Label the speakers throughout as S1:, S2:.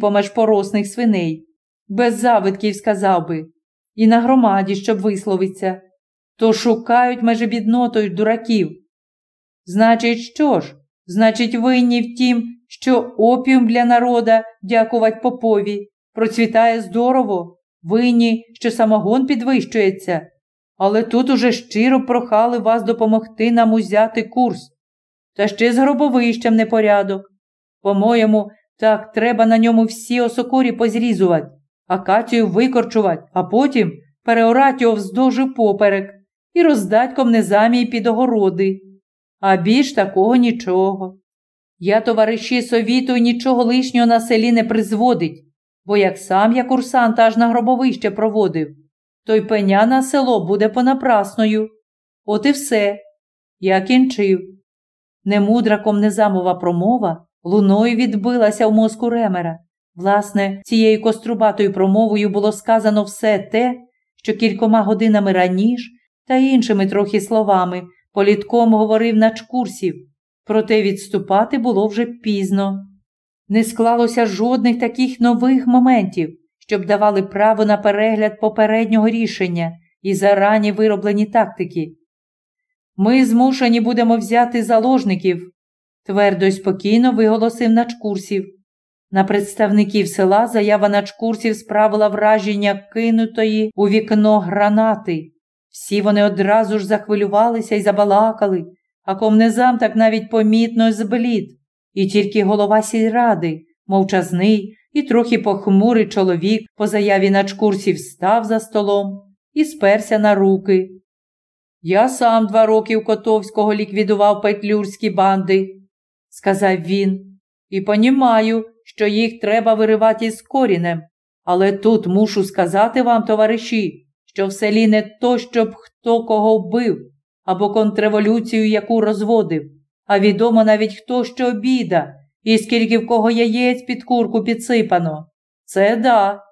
S1: помеж поросних свиней. Без завитків сказав би, і на громаді, щоб висловиться. То шукають меже біднотою дураків. Значить, що ж? Значить, винні в тім, що опіум для народа, дякувати попові, процвітає здорово, винні, що самогон підвищується. Але тут уже щиро прохали вас допомогти нам узяти курс. Та ще з гробовищем непорядок. По-моєму, так треба на ньому всі осокорі позрізувати, акацію викорчувати, а потім переорати його вздовж і поперек і роздать комнезамії під огороди. А більш такого нічого. Я, товариші совітую, нічого лишнього на селі не призводить, бо як сам я курсант аж на гробовище проводив, то й пеня на село буде понапрасною. От і все. Я кінчив. Немудра комнезамова промова луною відбилася в мозку Ремера. Власне, цією кострубатою промовою було сказано все те, що кількома годинами раніше та іншими трохи словами політком говорив начкурсів, проте відступати було вже пізно. Не склалося жодних таких нових моментів, щоб давали право на перегляд попереднього рішення і зарані вироблені тактики. Ми змушені будемо взяти заложників, твердо й спокійно виголосив начкурсів. На представників села заява начкурсів справила враження кинутої у вікно гранати. Всі вони одразу ж захвилювалися і забалакали, а комнезам так навіть помітно зблід, і тільки голова сільради, мовчазний і трохи похмурий чоловік по заяві начкурсів став за столом і сперся на руки. Я сам два роки в Котовського ліквідував петлюрські банди, сказав він, і понімаю, що їх треба виривати з корінем. Але тут мушу сказати вам, товариші, що в селі не то, щоб хто кого вбив, або контрреволюцію яку розводив, а відомо навіть хто що обіда, і скільки в кого яєць під курку підсипано. Це да.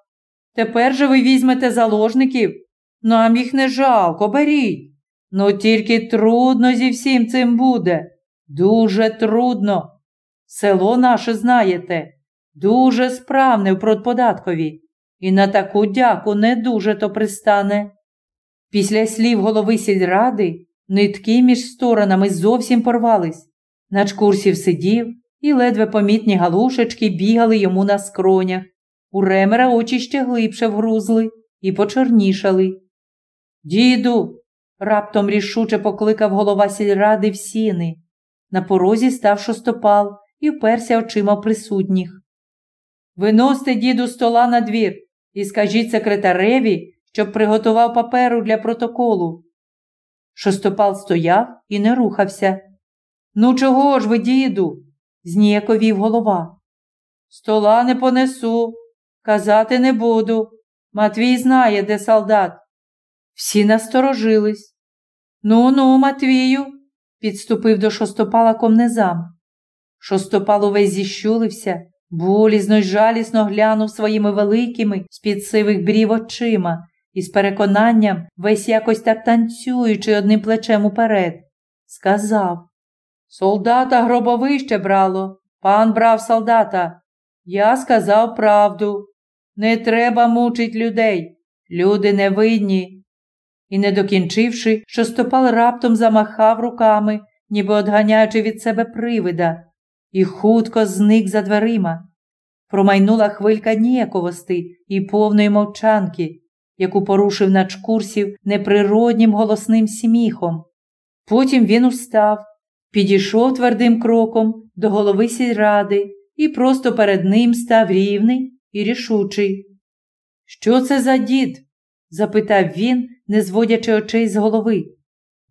S1: Тепер же ви візьмете заложників. Нам їх не жалко, беріть. Ну тільки трудно зі всім цим буде. Дуже трудно. Село наше, знаєте, дуже справне в продподаткові, і на таку дяку не дуже то пристане. Після слів голови сільради нитки між сторонами зовсім порвались. Начкурсів сидів, і ледве помітні галушечки бігали йому на скронях. У ремера очі ще глибше вгрузли і почорнішали. Діду, раптом рішуче покликав голова сільради в сіни. На порозі став шостопал і вперся очима присутніх. Виносьте, діду, стола на двір і скажіть секретареві, щоб приготував паперу для протоколу. Шостопал стояв і не рухався. Ну, чого ж ви, діду? зніяковів голова. Стола не понесу, казати не буду. Матвій знає, де солдат. Всі насторожились. Ну ну, Матвію, підступив до шостопала комнезам. Шостопал увесь зіщулився, болізно й жалісно глянув своїми великими з-під сивих брів очима і з переконанням, весь якось так танцюючи одним плечем уперед, сказав Солдата гробовище брало, пан брав солдата. Я сказав правду. Не треба мучить людей. Люди невинні. І, не докінчивши, шостопал раптом замахав руками, ніби одганяючи від себе привида, і хутко зник за дверима. Промайнула хвилька ніяковости і повної мовчанки, яку порушив начкурсів неприроднім голосним сміхом. Потім він устав, підійшов твердим кроком до голови сільради і просто перед ним став рівний і рішучий. Що це за дід? запитав він, не зводячи очей з голови.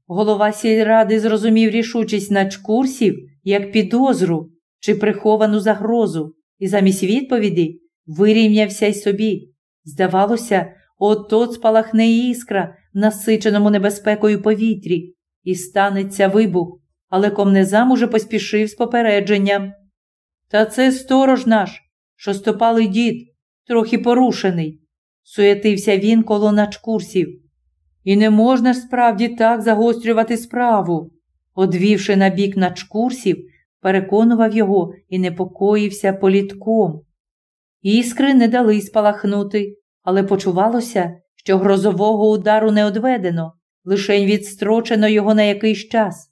S1: Голова сільради зрозумів рішучість начкурсів як підозру чи приховану загрозу, і замість відповіді вирівнявся й собі. Здавалося, от от спалахне іскра в насиченому небезпекою повітрі, і станеться вибух, але комнезам уже поспішив з попередженням. Та це сторож наш, шостопалий дід, трохи порушений, суетився він коло начкурсів. І не можна ж справді так загострювати справу. Одвівши на бік начкурсів, переконував його і непокоївся політком. Іскри не дали спалахнути, але почувалося, що грозового удару не одведено, лишень відстрочено його на якийсь час.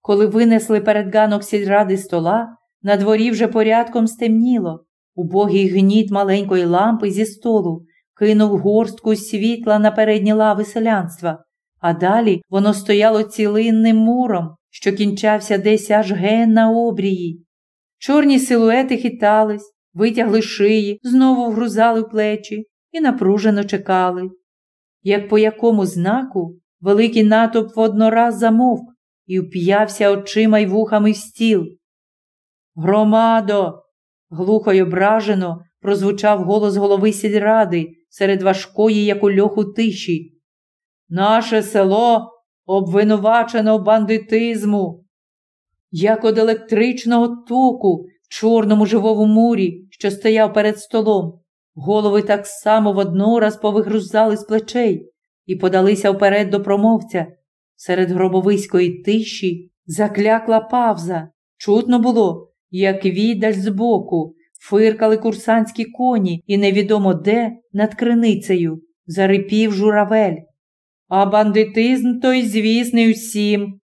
S1: Коли винесли перед ганок сільради стола, на дворі вже порядком стемніло. Убогий гніт маленької лампи зі столу кинув горстку світла на передні лави селянства, а далі воно стояло цілинним муром, що кінчався десь аж ген на обрії. Чорні силуети хитались, витягли шиї, знову вгрузали плечі і напружено чекали. Як по якому знаку великий натовп воднораз замовк і вп'явся очима й вухами в стіл. Громадо. глухо й ображено прозвучав голос голови сільради серед важкої, як у льоху тиші. Наше село обвинувачено бандитизму. Як од електричного току в чорному живому мурі, що стояв перед столом, голови так само воднораз повигрузали з плечей і подалися вперед до промовця. Серед гробовиської тиші заклякла павза. Чутно було, як віддаль збоку, фиркали курсантські коні і невідомо де над криницею зарипів журавель. А бандитизм той звісний усім.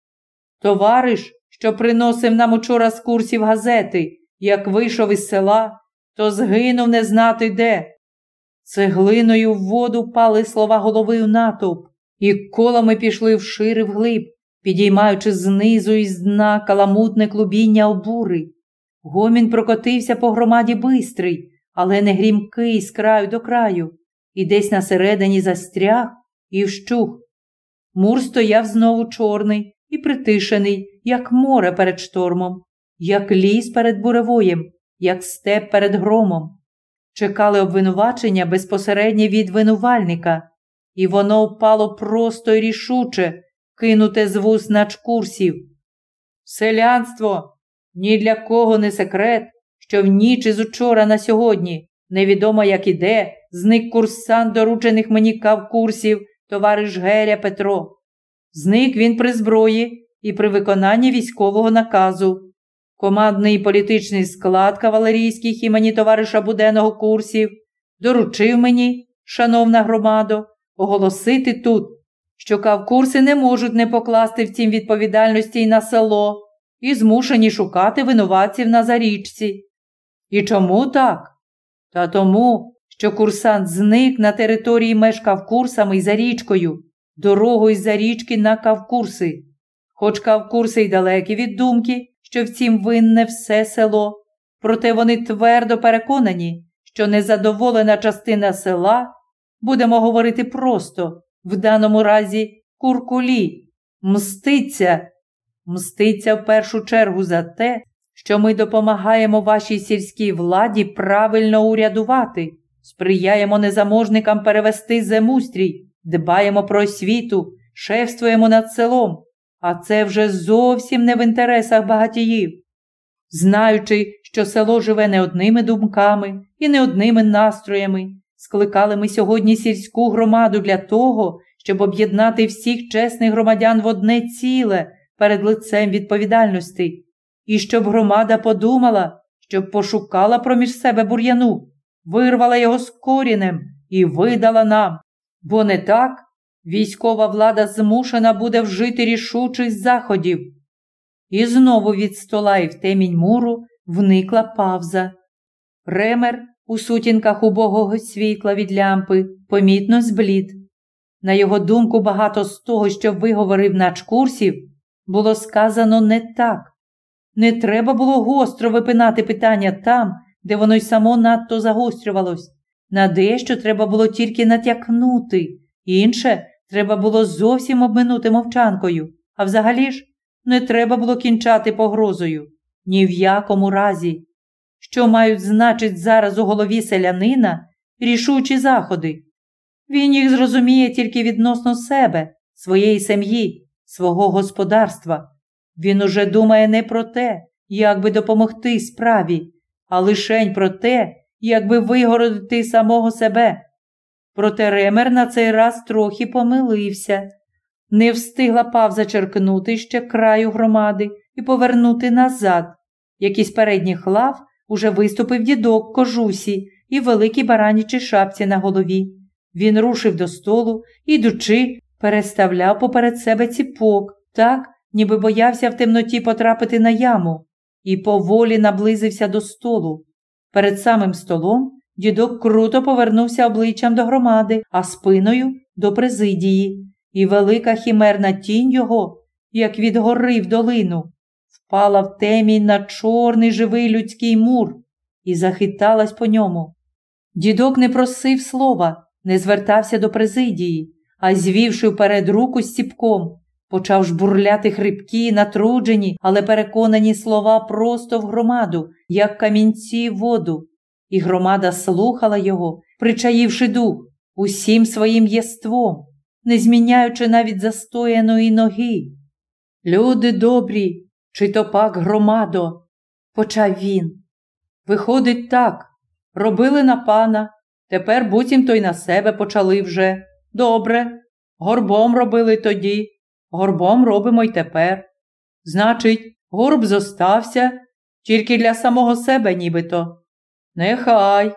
S1: Товариш, що приносив нам учора з курсів газети, як вийшов із села, то згинув не знати де. Цеглиною в воду пали слова голови у натовп, і колами пішли вшири вглиб, підіймаючи знизу і з дна каламутне клубіння обури. Гомін прокотився по громаді бистрий, але не грімкий з краю до краю, і десь на середині застряг і вщух. Мур стояв знову чорний і притишений, як море перед штормом, як ліс перед буревоєм, як степ перед громом. Чекали обвинувачення безпосередньо від винувальника, і воно впало просто й рішуче, кинуте з вуз начкурсів. Селянство ні для кого не секрет, що в ніч із учора на сьогодні, невідомо як іде, зник курсант доручених мені кавкурсів, товариш Геря Петро. Зник він при зброї і при виконанні військового наказу. Командний політичний склад кавалерійських імені товариша Буденного курсів доручив мені, шановна громадо, оголосити тут, що кавкурси не можуть не покласти в цім відповідальності й на село і змушені шукати винуватців на зарічці. І чому так? Та тому, що курсант зник на території меж Кавкурсами й за річкою, дорогою з за річки на Кавкурси. Хоч Кавкурси й далекі від думки, що в цім винне все село, проте вони твердо переконані, що незадоволена частина села, будемо говорити просто, в даному разі куркулі, мститься мститься в першу чергу за те, що ми допомагаємо вашій сільській владі правильно урядувати, сприяємо незаможникам перевести земустрій, дбаємо про освіту, шефствуємо над селом, а це вже зовсім не в інтересах багатіїв. Знаючи, що село живе не одними думками і не одними настроями, скликали ми сьогодні сільську громаду для того, щоб об'єднати всіх чесних громадян в одне ціле перед лицем відповідальності, і щоб громада подумала, щоб пошукала проміж себе бур'яну, вирвала його з корінем і видала нам. Бо не так військова влада змушена буде вжити рішучих заходів. І знову від стола і в темінь муру вникла павза. Ремер у сутінках убогого світла від лямпи помітно зблід. На його думку, багато з того, що виговорив начкурсів, було сказано не так. Не треба було гостро випинати питання там, де воно й само надто загострювалось. На дещо треба було тільки натякнути, інше треба було зовсім обминути мовчанкою, а взагалі ж не треба було кінчати погрозою. Ні в якому разі. Що мають значить зараз у голові селянина рішучі заходи? Він їх зрозуміє тільки відносно себе, своєї сім'ї, свого господарства. Він уже думає не про те, як би допомогти справі, а лишень про те, як би вигородити самого себе. Проте Ремер на цей раз трохи помилився. Не встигла пав зачеркнути ще краю громади і повернути назад. Якийсь передніх лав уже виступив дідок кожусі і великій баранічій шапці на голові. Він рушив до столу, ідучи, переставляв поперед себе ціпок, так, ніби боявся в темноті потрапити на яму, і поволі наблизився до столу. Перед самим столом дідок круто повернувся обличчям до громади, а спиною до президії, і велика хімерна тінь його, як від гори в долину, впала в темінь на чорний живий людський мур і захиталась по ньому. Дідок не просив слова, не звертався до президії, а звівши вперед руку з ціпком, почав жбурляти хрипкі, натруджені, але переконані слова просто в громаду, як камінці в воду. І громада слухала його, причаївши дух усім своїм єством, не зміняючи навіть застояної ноги. Люди добрі, чи то пак громадо, почав він. Виходить, так, робили на пана, тепер буцімто й на себе почали вже. Добре, горбом робили тоді, горбом робимо й тепер. Значить, горб зостався тільки для самого себе нібито. Нехай.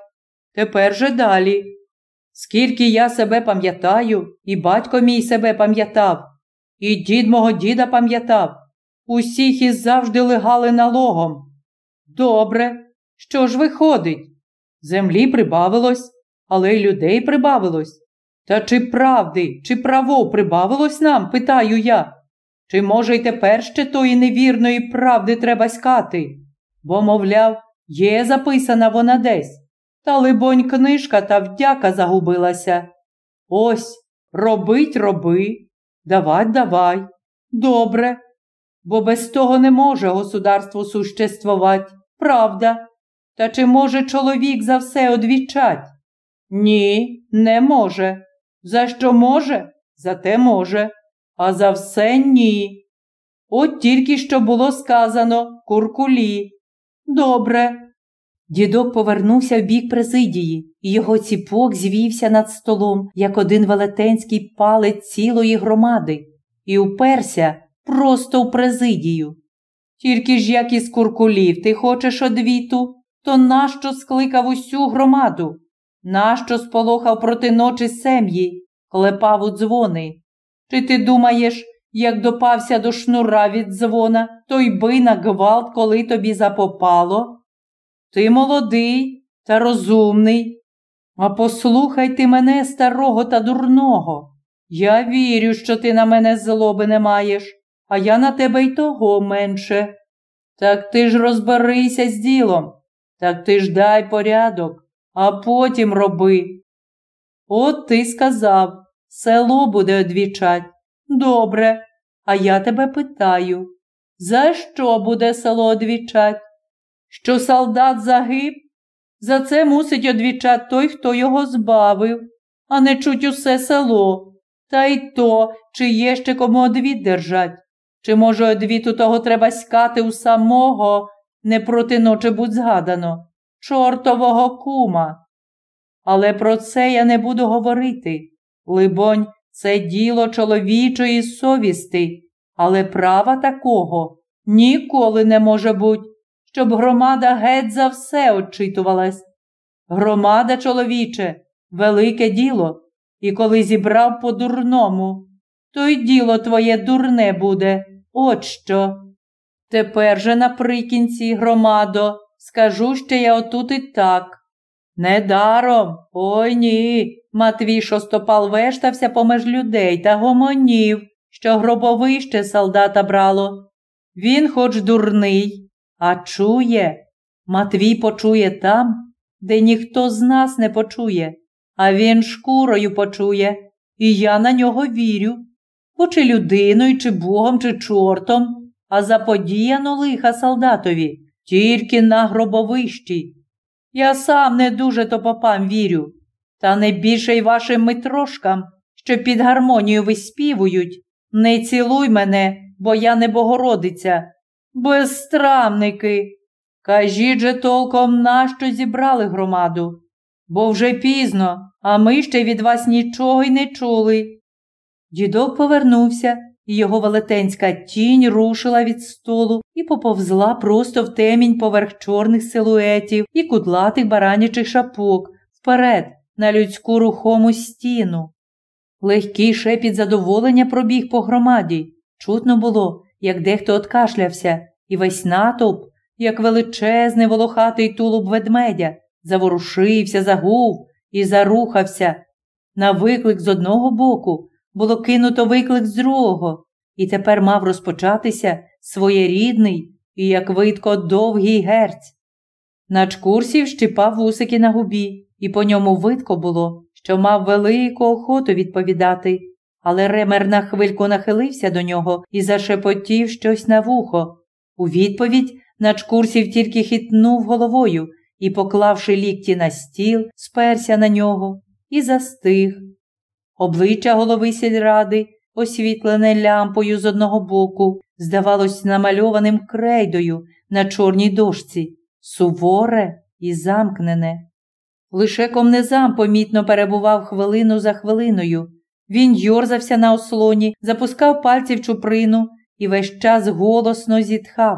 S1: Тепер же далі. Скільки я себе пам'ятаю, і батько мій себе пам'ятав, і дід мого діда пам'ятав, усіх із завжди легали налогом. Добре, що ж виходить? Землі прибавилось, але й людей прибавилось. Та чи правди, чи право прибавилось нам, питаю я. Чи, може, й тепер ще тої невірної правди треба скати? Бо, мовляв, є записана вона десь. Та, либонь, книжка та вдяка загубилася. Ось, робить роби, давать давай. Добре. Бо без того не може государство существувати, правда. Та чи може чоловік за все одвічать? Ні, не може. За що може? За те може, а за все ні. От тільки що було сказано куркулі. Добре. Дідок повернувся в бік президії, і його ціпок звівся над столом, як один велетенський палець цілої громади, і уперся просто в президію. Тільки ж як із куркулів ти хочеш одвіту, то нащо скликав усю громаду? Нащо сполохав проти ночі сем'ї, клепав у дзвони? Чи ти думаєш, як допався до шнура від дзвона, то й би на гвалт, коли тобі запопало? Ти молодий та розумний. А послухай ти мене, старого та дурного. Я вірю, що ти на мене злоби не маєш, а я на тебе й того менше. Так ти ж розберися з ділом, так ти ж дай порядок, а потім роби. От ти сказав, село буде одвічать. Добре, а я тебе питаю, за що буде село одвічать? що солдат загиб, за це мусить одвічати той, хто його збавив, а не чуть усе село. Та й то, чи є ще кому одвіт держать, чи, може, одвіту того треба скати у самого, не проти ночі будь згадано, чортового кума. Але про це я не буду говорити. Либонь, це діло чоловічої совісти, але права такого ніколи не може бути щоб громада геть за все очитувалась. Громада, чоловіче, велике діло, і коли зібрав по дурному, то й діло твоє дурне буде. От що. Тепер же наприкінці, громадо, скажу ще я отут і так. Недаром, ой ні. Матвій шостопал вештався помеж людей та гомонів, що гробовище солдата брало. Він, хоч дурний, а чує, Матвій почує там, де ніхто з нас не почує, а він шкурою почує, і я на нього вірю. Бо чи людиною, чи богом, чи чортом, а заподіяно лиха солдатові, тільки на гробовищі. Я сам не дуже то попам вірю, та не більше й вашим митрошкам, що під гармонію виспівують. Не цілуй мене, бо я не Богородиця, Безстрамники, кажіть же толком нащо зібрали громаду, бо вже пізно, а ми ще від вас нічого й не чули. Дідок повернувся його велетенська тінь рушила від столу і поповзла просто в темінь поверх чорних силуетів і кудлатих баранячих шапок вперед на людську рухому стіну. Легкий шепіт задоволення пробіг по громаді. Чутно було, як дехто откашлявся, і весь натовп, як величезний волохатий тулуб ведмедя, заворушився, загув і зарухався. На виклик з одного боку було кинуто виклик з другого, і тепер мав розпочатися своєрідний і, як видко, довгий герць. Начкурсів щипав вусики на губі, і по ньому видко було, що мав велику охоту відповідати, але ремер на хвильку нахилився до нього і зашепотів щось на вухо. У відповідь Начкурсів тільки хитнув головою і, поклавши лікті на стіл, сперся на нього і застиг. Обличчя голови сільради, освітлене лямпою з одного боку, здавалось намальованим крейдою на чорній дошці, суворе і замкнене. Лише комнезам помітно перебував хвилину за хвилиною. Він йорзався на ослоні, запускав пальці в чуприну і весь час голосно зітхав.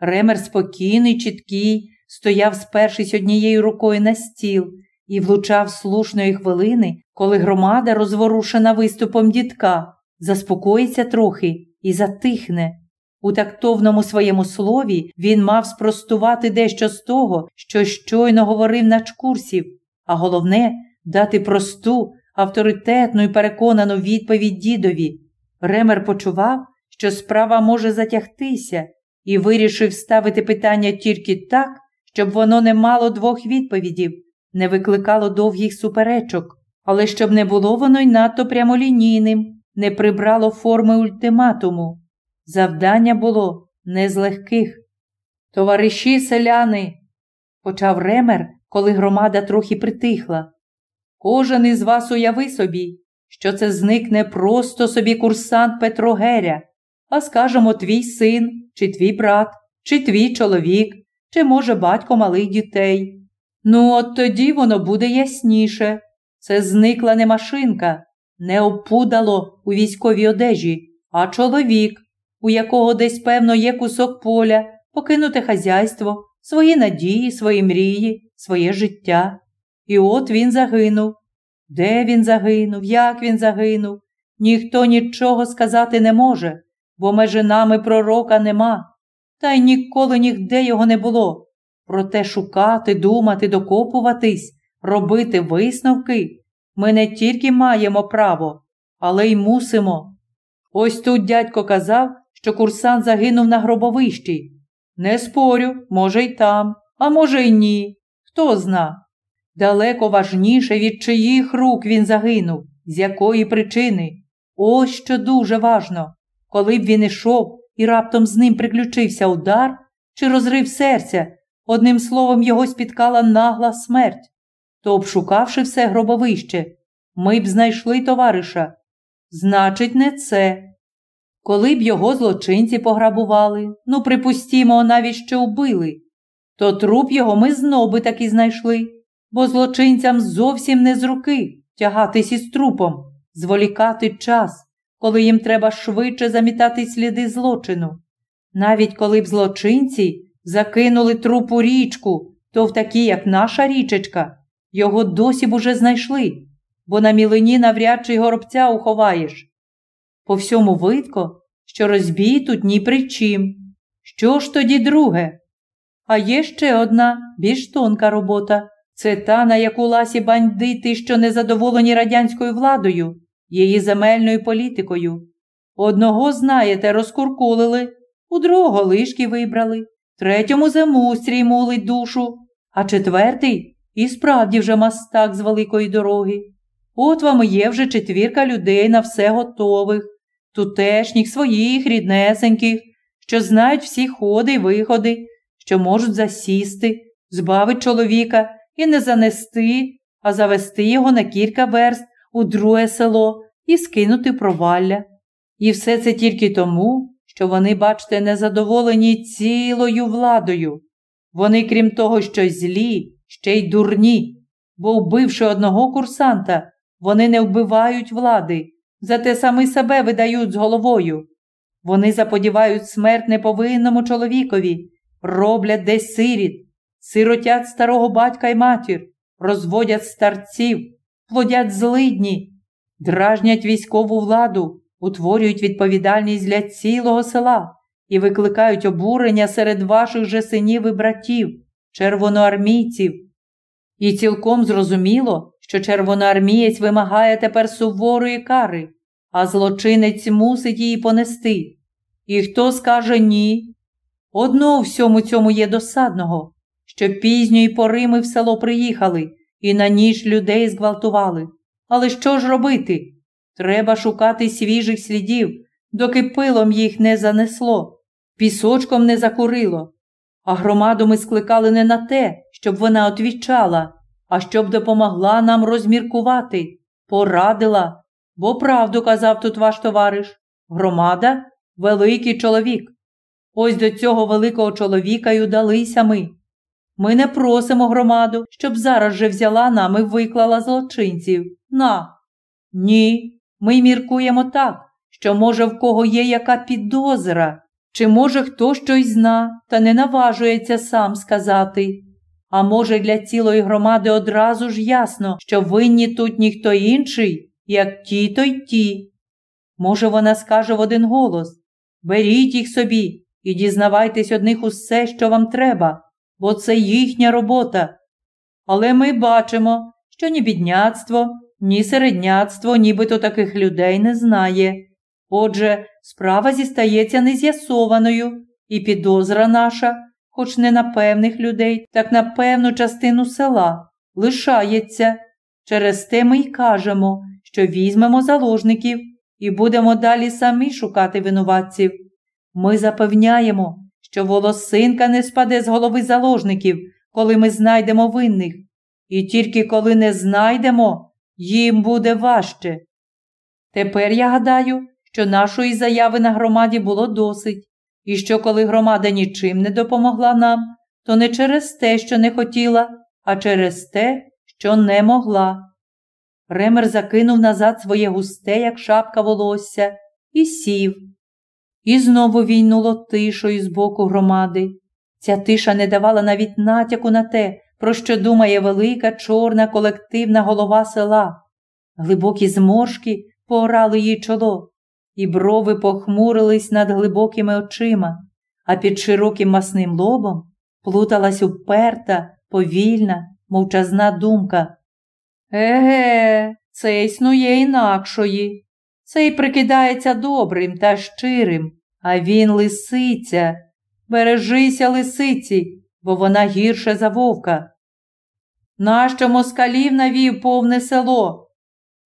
S1: Ремер спокійний, чіткий, стояв, спершись однією рукою на стіл, і влучав слушної хвилини, коли громада, розворушена виступом дітка, заспокоїться трохи і затихне. У тактовному своєму слові він мав спростувати дещо з того, що щойно говорив начкурсів, а головне дати просту, авторитетну і переконану відповідь дідові. Ремер почував, що справа може затягтися, і вирішив ставити питання тільки так, щоб воно не мало двох відповідів, не викликало довгих суперечок, але щоб не було воно й надто прямолінійним, не прибрало форми ультиматуму. Завдання було не з легких. Товариші селяни, почав ремер, коли громада трохи притихла. Кожен із вас уяви собі, що це зникне просто собі курсант Петро Геря, а скажемо, твій син, чи твій брат, чи твій чоловік, чи, може, батько малих дітей. Ну, от тоді воно буде ясніше. Це зникла не машинка, не опудало у військовій одежі, а чоловік, у якого десь, певно, є кусок поля, покинуте хазяйство, свої надії, свої мрії, своє життя. І от він загинув. Де він загинув, як він загинув, ніхто нічого сказати не може, бо межи нами пророка нема, та й ніколи нігде його не було. Проте шукати, думати, докопуватись, робити висновки ми не тільки маємо право, але й мусимо. Ось тут дядько казав, що курсант загинув на гробовищі. Не спорю, може, й там, а може, й ні. Хто зна. Далеко важніше, від чиїх рук він загинув, з якої причини. Ось що дуже важно. Коли б він ішов і раптом з ним приключився удар чи розрив серця, одним словом, його спіткала нагла смерть, то, обшукавши все гробовище, ми б знайшли товариша. Значить, не це. Коли б його злочинці пограбували, ну, припустімо, навіть що вбили, то труп його ми знов би таки знайшли, бо злочинцям зовсім не з руки тягатись із трупом, зволікати час коли їм треба швидше замітати сліди злочину. Навіть коли б злочинці закинули труп у річку, то в такій, як наша річечка, його досі б уже знайшли, бо на мілині навряд чи горобця уховаєш. По всьому видко, що розбій тут ні при чим. Що ж тоді друге? А є ще одна більш тонка робота це та, на яку ласі бандити, що незадоволені радянською владою, її земельною політикою. Одного, знаєте, розкуркулили, у другого лишки вибрали, третьому замустрій мулить душу, а четвертий і справді вже мастак з великої дороги. От вам є вже четвірка людей на все готових, тутешніх, своїх, ріднесеньких, що знають всі ходи й виходи, що можуть засісти, збавить чоловіка і не занести, а завести його на кілька верст у друге село і скинути провалля. І все це тільки тому, що вони, бачите, незадоволені цілою владою. Вони, крім того, що злі, ще й дурні, бо, вбивши одного курсанта, вони не вбивають влади, зате самі себе видають з головою. Вони заподівають смерть неповинному чоловікові, роблять десь сиріт, сиротять старого батька й матір, розводять старців, плодять злидні, дражнять військову владу, утворюють відповідальність для цілого села і викликають обурення серед ваших же синів і братів, червоноармійців. І цілком зрозуміло, що червоноармієць вимагає тепер суворої кари, а злочинець мусить її понести. І хто скаже ні? Одно всьому цьому є досадного, що пізньої пори ми в село приїхали і на ніч людей зґвалтували. Але що ж робити? Треба шукати свіжих слідів, доки пилом їх не занесло, пісочком не закурило. А громаду ми скликали не на те, щоб вона отвічала, а щоб допомогла нам розміркувати, порадила, бо правду казав тут ваш товариш. Громада великий чоловік. Ось до цього великого чоловіка й удалися ми. Ми не просимо громаду, щоб зараз же взяла нам і виклала злочинців. На. Ні. Ми міркуємо так, що, може, в кого є яка підозра, чи може хто щось зна, та не наважується сам сказати. А може, для цілої громади одразу ж ясно, що винні тут ніхто інший, як ті, то й ті. Може, вона скаже в один голос Беріть їх собі і дізнавайтесь одних усе, що вам треба, бо це їхня робота. Але ми бачимо, що ні бідняцтво, ні середняцтво нібито таких людей не знає. Отже, справа зістається нез'ясованою, і підозра наша, хоч не на певних людей, так на певну частину села, лишається. Через те ми й кажемо, що візьмемо заложників і будемо далі самі шукати винуватців. Ми запевняємо, що волосинка не спаде з голови заложників, коли ми знайдемо винних, і тільки коли не знайдемо, їм буде важче. Тепер я гадаю, що нашої заяви на громаді було досить, і що коли громада нічим не допомогла нам, то не через те, що не хотіла, а через те, що не могла. Ремер закинув назад своє густе, як шапка волосся, і сів. І знову війнуло тишою з боку громади. Ця тиша не давала навіть натяку на те, про що думає велика чорна колективна голова села. Глибокі зморшки поорали її чоло, і брови похмурились над глибокими очима, а під широким масним лобом плуталась уперта, повільна, мовчазна думка. Еге, це існує інакшої. Цей прикидається добрим та щирим, а він лисиця. Бережися лисиці, бо вона гірше за вовка. Нащо москалів навів повне село?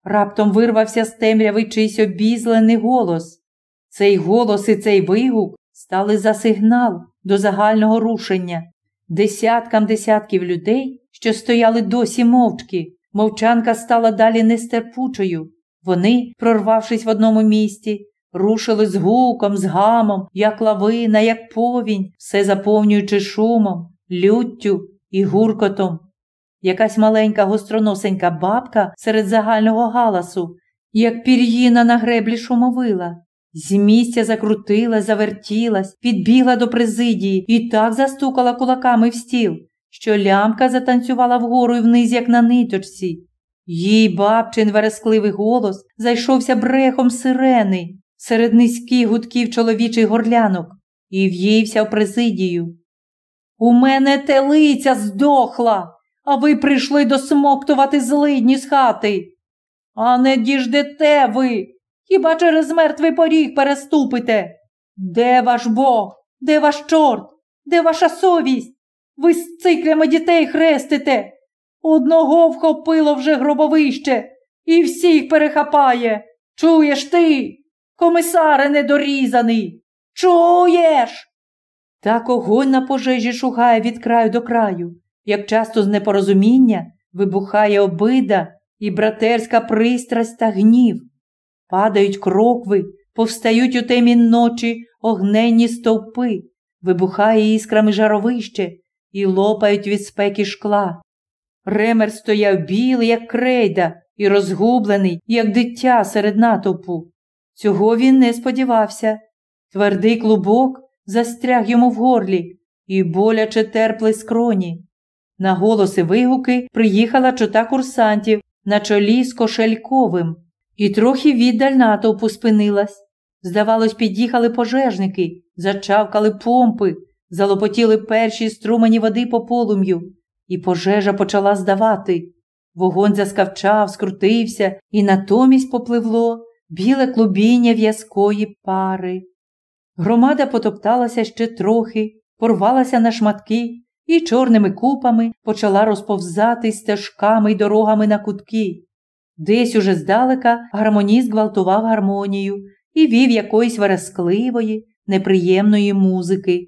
S1: Раптом вирвався з темряви чийсь обізлений голос. Цей голос і цей вигук стали за сигнал до загального рушення. Десяткам десятків людей, що стояли досі мовчки, мовчанка стала далі нестерпучою. Вони, прорвавшись в одному місті, рушили з гуком, з гамом, як лавина, як повінь, все заповнюючи шумом, люттю і гуркотом. Якась маленька гостроносенька бабка серед загального галасу, як пір'їна на греблі шумовила. З місця закрутила, завертілась, підбігла до президії і так застукала кулаками в стіл, що лямка затанцювала вгору і вниз, як на ниточці. Їй бабчин верескливий голос зайшовся брехом сирени серед низьких гудків чоловічих горлянок і в'ївся в президію. У мене телиця здохла, а ви прийшли досмоктувати злидні з хати. А не діждете ви, хіба через мертвий поріг переступите? Де ваш Бог? Де ваш чорт? Де ваша совість? Ви з циклями дітей хрестите. Одного вхопило вже гробовище і всіх перехапає. Чуєш ти, комісаре недорізаний? Чуєш? Так огонь на пожежі шугає від краю до краю, як часто з непорозуміння вибухає обида і братерська пристрасть та гнів. Падають крокви, повстають у темі ночі огненні стовпи, вибухає іскрами жаровище і лопають від спеки шкла. Ремер стояв білий, як крейда, і розгублений, як дитя серед натовпу. Цього він не сподівався. Твердий клубок застряг йому в горлі і боляче терпли скроні. На голоси вигуки приїхала чота курсантів на чолі з кошельковим і трохи віддаль натовпу спинилась. Здавалось, під'їхали пожежники, зачавкали помпи, залопотіли перші струмені води по полум'ю, і пожежа почала здавати. Вогонь заскавчав, скрутився, і натомість попливло біле клубіння в'язкої пари. Громада потопталася ще трохи, порвалася на шматки і чорними купами почала розповзати стежками й дорогами на кутки. Десь уже здалека гармоніст гвалтував гармонію і вів якоїсь верескливої, неприємної музики.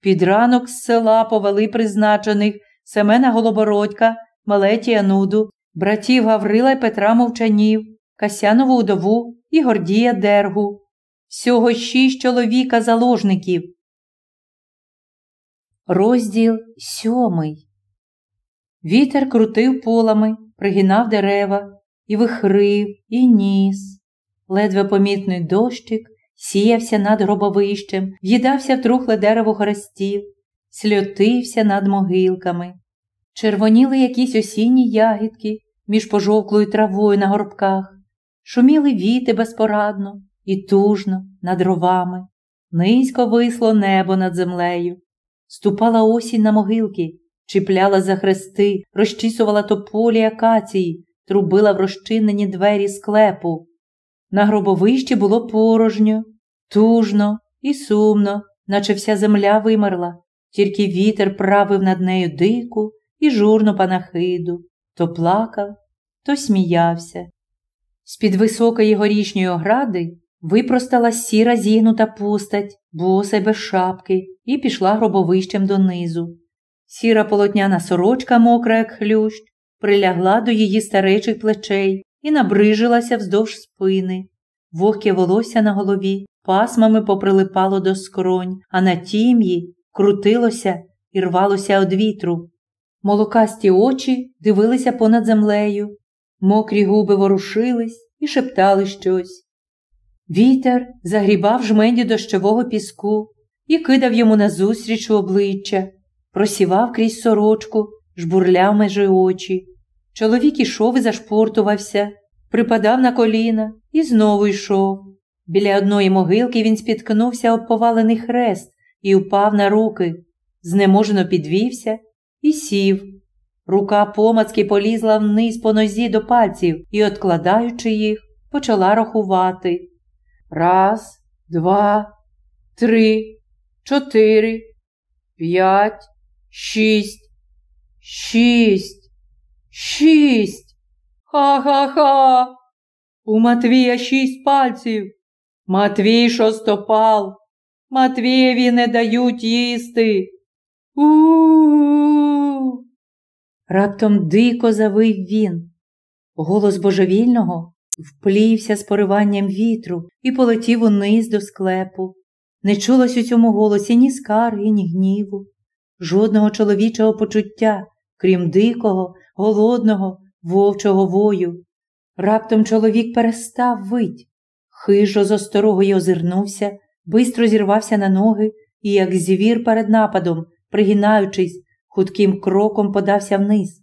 S1: Під ранок з села повели призначених Семена Голобородька, Малетія Нуду, братів Гаврила й Петра Мовчанів, Касянову удову і Гордія Дергу. Всього шість чоловіка заложників. Розділ сьомий. Вітер крутив полами, пригинав дерева, і вихрив, і ніс. Ледве помітний дощик сіявся над гробовищем, в'їдався в трухле дерево хрестів, сльотився над могилками. Червоніли якісь осінні ягідки між пожовклою травою на горбках, шуміли віти безпорадно і тужно над ровами, низько висло небо над землею. Ступала осінь на могилки, чіпляла за хрести, розчісувала тополі акації, трубила в розчинені двері склепу. На гробовищі було порожньо, тужно і сумно, наче вся земля вимерла, тільки вітер правив над нею дику і журну панахиду, то плакав, то сміявся. З-під високої горішньої огради випростала сіра зігнута постать, боса й без шапки, і пішла гробовищем донизу. Сіра полотняна сорочка, мокра, як хлющ, прилягла до її старечих плечей і набрижилася вздовж спини. Вогке волосся на голові пасмами поприлипало до скронь, а на тім'ї крутилося і рвалося од вітру. Молокасті очі дивилися понад землею, мокрі губи ворушились і шептали щось. Вітер загрібав жмені дощового піску і кидав йому назустріч обличчя, просівав крізь сорочку, жбурляв межи очі. Чоловік ішов і зашпортувався, припадав на коліна і знову йшов. Біля одної могилки він спіткнувся об повалений хрест і упав на руки, знеможено підвівся і сів. Рука помацки полізла вниз по нозі до пальців і, откладаючи їх, почала рахувати. Раз, два, три, чотири, п'ять, шість, шість, шість. Ха-ха-ха. У Матвія шість пальців. Матвій шостопал. Матвієві не дають їсти. У-у-у. Раптом дико завив він. Голос божевільного вплівся з пориванням вітру і полетів униз до склепу. Не чулось у цьому голосі ні скарги, ні гніву, жодного чоловічого почуття, крім дикого, голодного, вовчого вою. Раптом чоловік перестав вить, хижо з осторогою озирнувся, бистро зірвався на ноги і, як звір перед нападом, пригинаючись, хутким кроком подався вниз.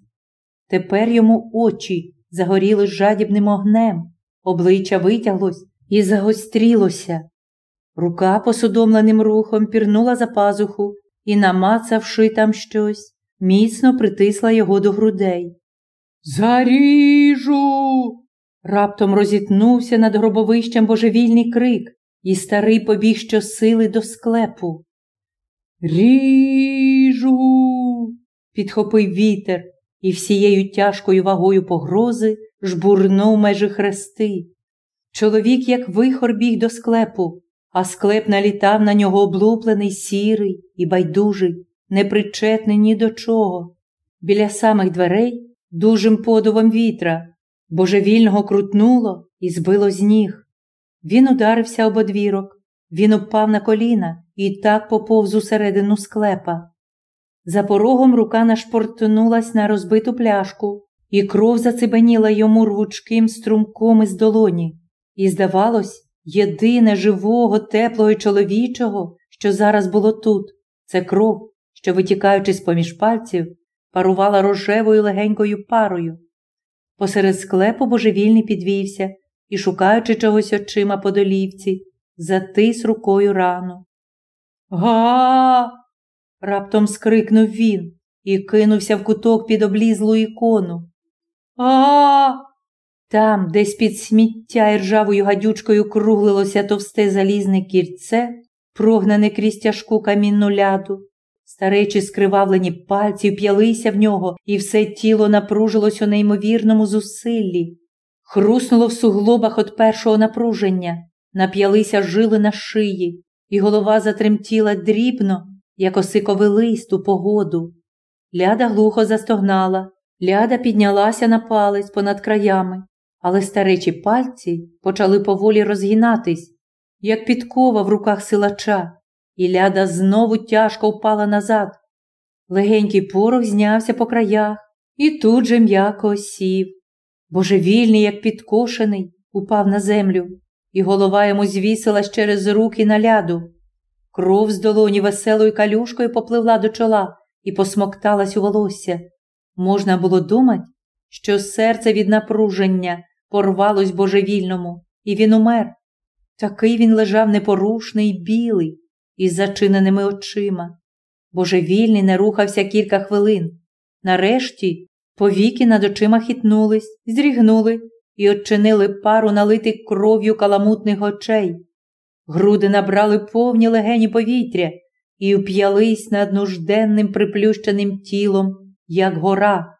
S1: Тепер йому очі загоріли жадібним огнем, обличчя витяглось і загострілося. Рука посудомленим рухом пірнула за пазуху і, намацавши там щось, міцно притисла його до грудей. Заріжу. Раптом розітнувся над гробовищем божевільний крик, і старий побіг щосили до склепу. Ріжу. підхопив вітер і всією тяжкою вагою погрози жбурнув межі хрести. Чоловік, як вихор, біг до склепу, а склеп налітав на нього облуплений, сірий і байдужий, непричетний ні до чого. Біля самих дверей дужим подувом вітра, божевільного крутнуло і збило з ніг. Він ударився об одвірок, він упав на коліна і так поповз усередину склепа. За порогом рука нашпортнулась на розбиту пляшку і кров зацибеніла йому рвучким струмком із долоні, і, здавалось, єдине живого, теплого і чоловічого, що зараз було тут, це кров, що, витікаючи з поміж пальців, парувала рожевою легенькою парою. Посеред склепу божевільний підвівся і, шукаючи чогось очима по долівці, затис рукою рану. Га. Раптом скрикнув він і кинувся в куток під облізлу ікону. А. Там, десь під сміття і ржавою гадючкою круглилося товсте залізне кільце, прогнане крізь тяжку камінну ляду. Старечі скривавлені пальці вп'ялися в нього, і все тіло напружилось у неймовірному зусиллі. Хруснуло в суглобах від першого напруження, нап'ялися жили на шиї, і голова затремтіла дрібно, як осиковий лист у погоду. Ляда глухо застогнала, ляда піднялася на палець понад краями, але старечі пальці почали поволі розгинатись, як підкова в руках силача, і ляда знову тяжко впала назад. Легенький порох знявся по краях і тут же м'яко осів. Божевільний, як підкошений, упав на землю, і голова йому звісилась через руки на ляду. Кров з долоні веселою калюшкою попливла до чола і посмокталась у волосся. Можна було думати, що серце від напруження порвалось божевільному, і він умер. Такий він лежав непорушний, білий, із зачиненими очима. Божевільний не рухався кілька хвилин. Нарешті повіки над очима хитнулись, зрігнули і очинили пару налитих кров'ю каламутних очей. Груди набрали повні легені повітря і уп'ялись над нужденним приплющеним тілом, як гора.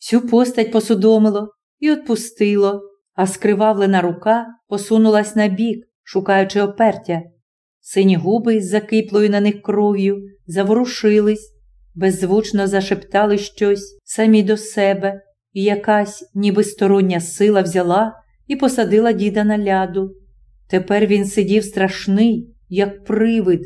S1: Всю постать посудомило і отпустило, а скривавлена рука посунулась на бік, шукаючи опертя. Сині губи з закиплою на них кров'ю заворушились, беззвучно зашептали щось самі до себе, і якась, ніби стороння сила взяла і посадила діда на ляду. Тепер він сидів страшний, як привид,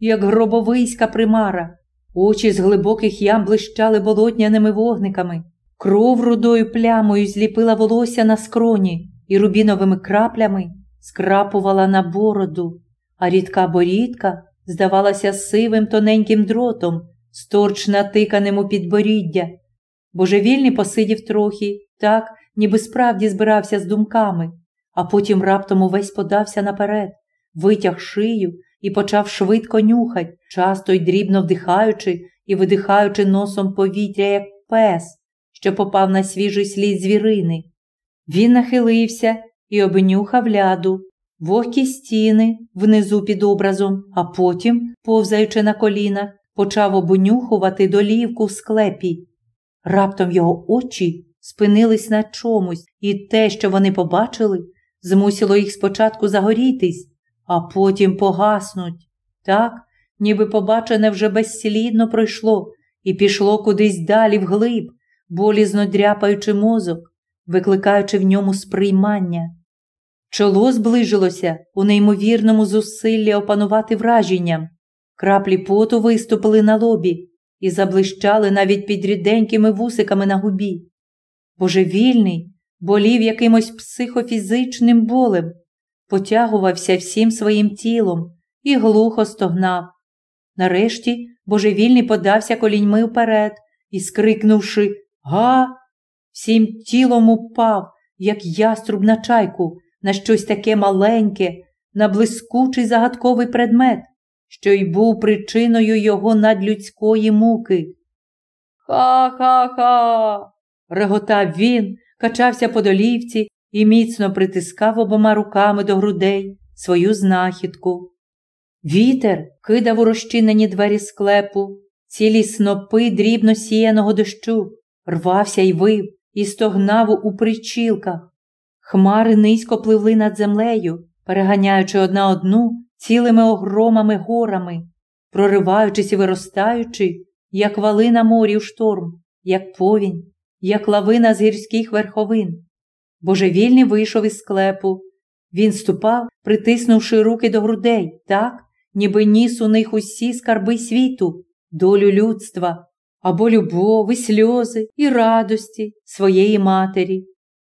S1: як гробовиська примара. Очі з глибоких ям блищали болотняними вогниками. Кров рудою плямою зліпила волосся на скроні і рубіновими краплями скрапувала на бороду, а рідка борідка здавалася сивим тоненьким дротом, сторч натиканим у підборіддя. Божевільний посидів трохи, так, ніби справді збирався з думками, а потім раптом увесь подався наперед, витяг шию і почав швидко нюхать, часто й дрібно вдихаючи і видихаючи носом повітря, як пес, що попав на свіжий слід звірини. Він нахилився і обнюхав ляду, вогкі стіни внизу під образом, а потім, повзаючи на колінах, почав обнюхувати долівку в склепі. Раптом його очі спинились на чомусь, і те, що вони побачили, змусило їх спочатку загорітись, а потім погаснуть. Так, ніби побачене вже безслідно пройшло і пішло кудись далі вглиб, болізно дряпаючи мозок, викликаючи в ньому сприймання. Чоло зближилося у неймовірному зусиллі опанувати враженням. Краплі поту виступили на лобі і заблищали навіть під ріденькими вусиками на губі. Божевільний болів якимось психофізичним болем, потягувався всім своїм тілом і глухо стогнав. Нарешті божевільний подався коліньми вперед і, скрикнувши Га, всім тілом упав, як яструб на чайку, на щось таке маленьке, на блискучий загадковий предмет, що й був причиною його надлюдської муки. Ха-ха-ха. реготав він, качався по долівці і міцно притискав обома руками до грудей свою знахідку. Вітер кидав у розчинені двері склепу, цілі снопи дрібно сіяного дощу, рвався й вив і стогнав у причілках. Хмари низько пливли над землею, переганяючи одна одну цілими огромами горами, прориваючись і виростаючи, як вали на морі в шторм, як повінь, як лавина з гірських верховин. Божевільний вийшов із склепу. Він ступав, притиснувши руки до грудей, так, ніби ніс у них усі скарби світу, долю людства, або любов, і сльози, і радості своєї матері.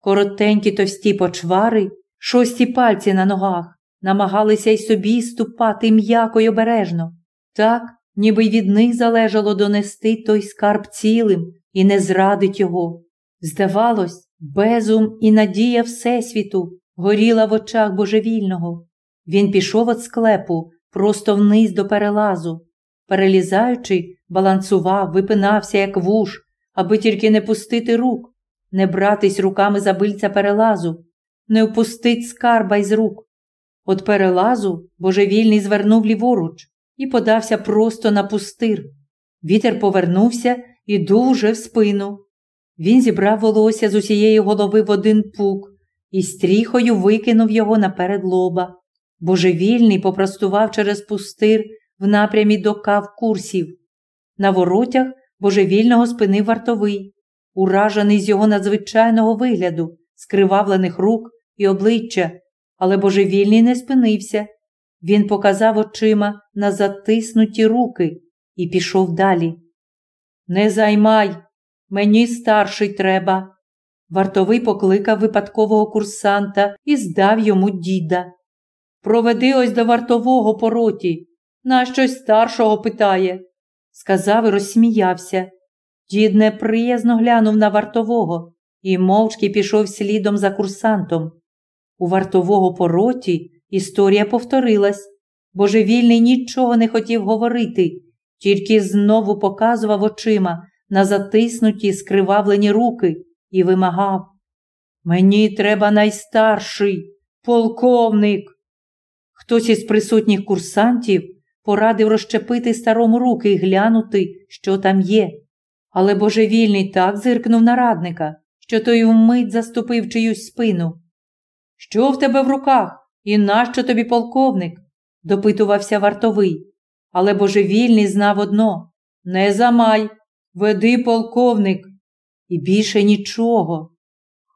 S1: Коротенькі товсті почвари, шості пальці на ногах, намагалися й собі ступати м'яко й обережно, так, ніби й від них залежало донести той скарб цілим і не зрадить його. Здавалось, безум і надія Всесвіту горіла в очах божевільного. Він пішов від склепу просто вниз до перелазу. Перелізаючи, балансував, випинався, як вуш, аби тільки не пустити рук, не братись руками за бильця перелазу, не впустить скарба із рук. От перелазу божевільний звернув ліворуч і подався просто на пустир. Вітер повернувся і дуже в спину. Він зібрав волосся з усієї голови в один пук і стріхою викинув його наперед лоба. Божевільний попростував через пустир в напрямі до кав курсів. На воротях божевільного спинив вартовий, уражений з його надзвичайного вигляду, скривавлених рук і обличчя, але божевільний не спинився. Він показав очима на затиснуті руки і пішов далі. Не займай, мені старший треба. Вартовий покликав випадкового курсанта і здав йому діда. Проведи ось до вартового по роті, на щось старшого питає, сказав і розсміявся. Дід неприязно глянув на вартового і мовчки пішов слідом за курсантом. У вартового пороті історія повторилась. Божевільний нічого не хотів говорити, тільки знову показував очима на затиснуті, скривавлені руки і вимагав. Мені треба найстарший, полковник. Хтось із присутніх курсантів порадив розчепити старому руки і глянути, що там є. Але божевільний так зиркнув на радника, що той вмить заступив чиюсь спину. Що в тебе в руках? І нащо тобі полковник? допитувався вартовий. Але божевільний знав одно не замай, веди полковник. І більше нічого.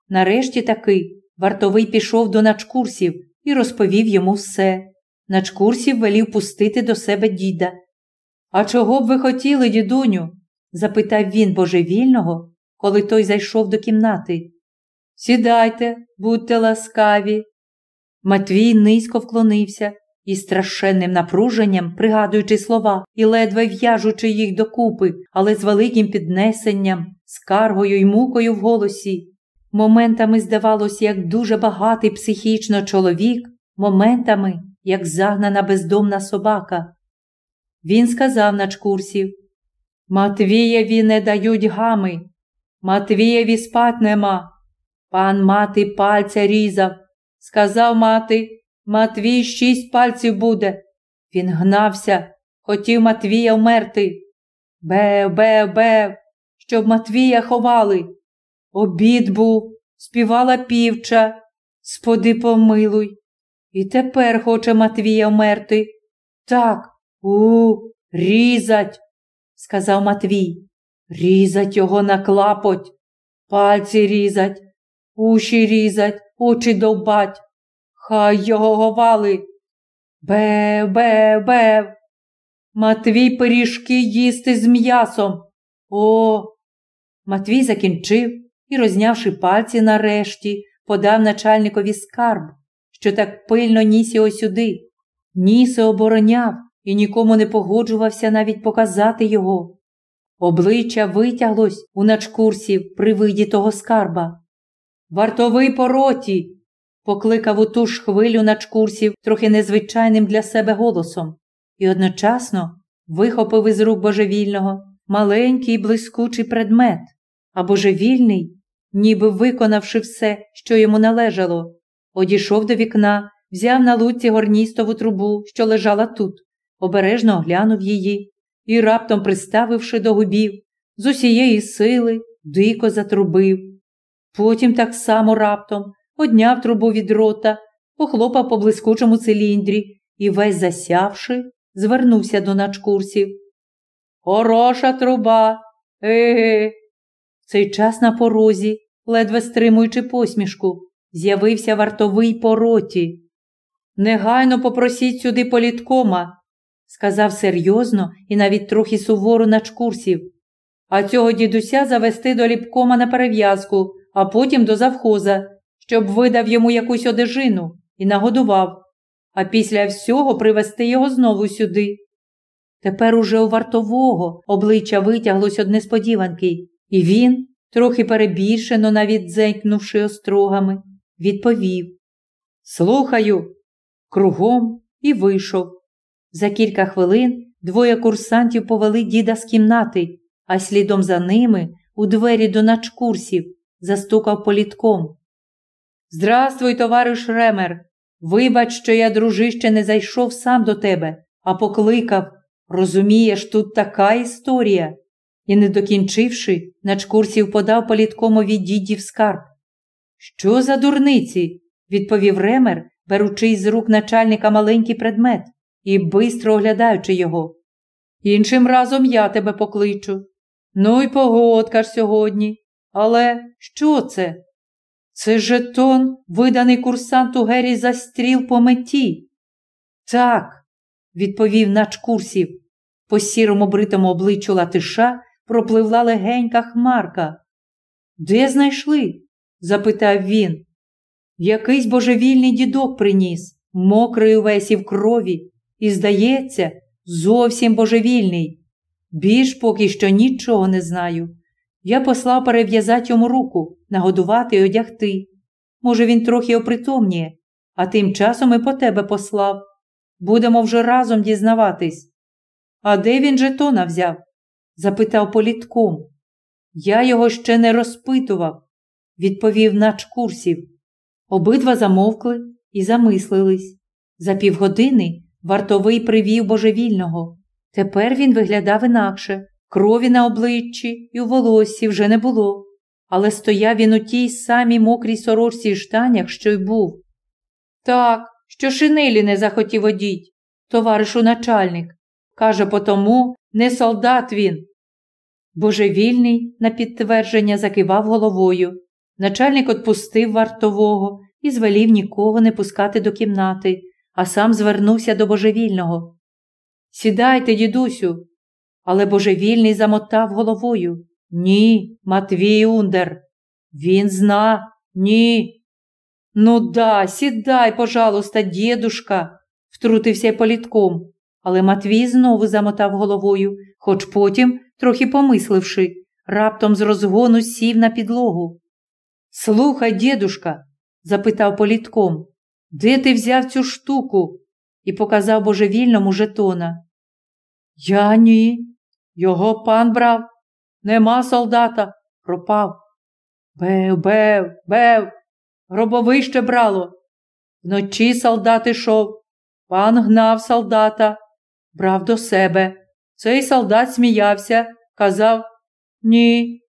S1: Нарешті таки вартовий пішов до начкурсів і розповів йому все. Начкурсів велів пустити до себе діда. А чого б ви хотіли, дідуню? запитав він божевільного, коли той зайшов до кімнати. Сідайте, будьте ласкаві. Матвій низько вклонився і страшенним напруженням, пригадуючи слова і ледве в'яжучи їх докупи, але з великим піднесенням, скаргою й мукою в голосі. Моментами здавалось, як дуже багатий психічно чоловік, моментами, як загнана бездомна собака. Він сказав начкурсів Матвієві не дають гами, Матвієві спать нема. Пан мати пальця різав. Сказав мати, Матвій шість пальців буде. Він гнався, хотів Матвія вмерти. Бев, бев, бев, щоб Матвія ховали. Обід був, співала півча, споди помилуй. І тепер хоче Матвія вмерти. Так, у, різать, сказав Матвій. Різать його на клапоть, пальці різать, уші різать, очі довбать. Хай його говали. Бев, бев, бев. Матвій пиріжки їсти з м'ясом. О. Матвій закінчив і, рознявши пальці нарешті, подав начальникові скарб, що так пильно ніс його сюди. Ніс обороняв і нікому не погоджувався навіть показати його. Обличчя витяглось у начкурсів при виді того скарба. Вартовий пороті. Покликав у ту ж хвилю начкурсів трохи незвичайним для себе голосом, і одночасно вихопив із рук божевільного маленький блискучий предмет, а божевільний, ніби виконавши все, що йому належало, одійшов до вікна, взяв на луці горністову трубу, що лежала тут, обережно оглянув її і, раптом приставивши до губів, з усієї сили дико затрубив. Потім так само раптом одняв трубу від рота, похлопав по блискучому циліндрі і, весь засявши, звернувся до начкурсів. Хороша труба. Еге. В цей час на порозі, ледве стримуючи посмішку, з'явився вартовий по роті. Негайно попросіть сюди політкома, сказав серйозно і навіть трохи суворо начкурсів. а цього дідуся завести до ліпкома на перев'язку, а потім до завхоза, щоб видав йому якусь одежину і нагодував, а після всього привезти його знову сюди. Тепер уже у вартового обличчя витяглось од несподіванки, і він, трохи перебільшено, навіть зенькнувши острогами, відповів Слухаю, кругом і вийшов. За кілька хвилин двоє курсантів повели діда з кімнати, а слідом за ними у двері до начкурсів застукав політком. Здрастуй, товариш Ремер. Вибач, що я, дружище, не зайшов сам до тебе, а покликав. Розумієш, тут така історія. І, не докінчивши, начкурсів подав політкомові дідів скарб. Що за дурниці? відповів Ремер, беручи з рук начальника маленький предмет і бистро оглядаючи його. Іншим разом я тебе покличу. Ну й погодка ж сьогодні. Але що це? Це жетон, виданий курсанту Гері за стріл по меті. Так, відповів начкурсів. По сірому бритому обличчю латиша пропливла легенька хмарка. Де знайшли? запитав він. Якийсь божевільний дідок приніс, мокрий увесь і в крові, і, здається, зовсім божевільний. Більш поки що нічого не знаю. Я послав перев'язати йому руку, нагодувати і одягти. Може, він трохи опритомніє, а тим часом і по тебе послав. Будемо вже разом дізнаватись. А де він жетона взяв? запитав політком. Я його ще не розпитував, відповів нач курсів. Обидва замовкли і замислились. За півгодини вартовий привів божевільного. Тепер він виглядав інакше. Крові на обличчі і у волоссі вже не було, але стояв він у тій самій мокрій сорочці й штанях, що й був. Так, що шинелі не захотів одіть, товаришу начальник. Каже, потому не солдат він. Божевільний на підтвердження закивав головою. Начальник отпустив вартового і звелів нікого не пускати до кімнати, а сам звернувся до божевільного. Сідайте, дідусю. Але божевільний замотав головою. Ні, Матвій Ундер. Він зна, ні. Ну да, сідай, пожалуйста, дідушка, втрутився політком. Але Матвій знову замотав головою, хоч потім, трохи помисливши, раптом з розгону сів на підлогу. Слухай, дідушка, запитав політком, де ти взяв цю штуку? і показав божевільному жетона. Я ні. Його пан брав. Нема солдата. Пропав. Бев, бев, бев. Гробовище брало. Вночі солдат ішов. Пан гнав солдата, брав до себе. Цей солдат сміявся, казав ні.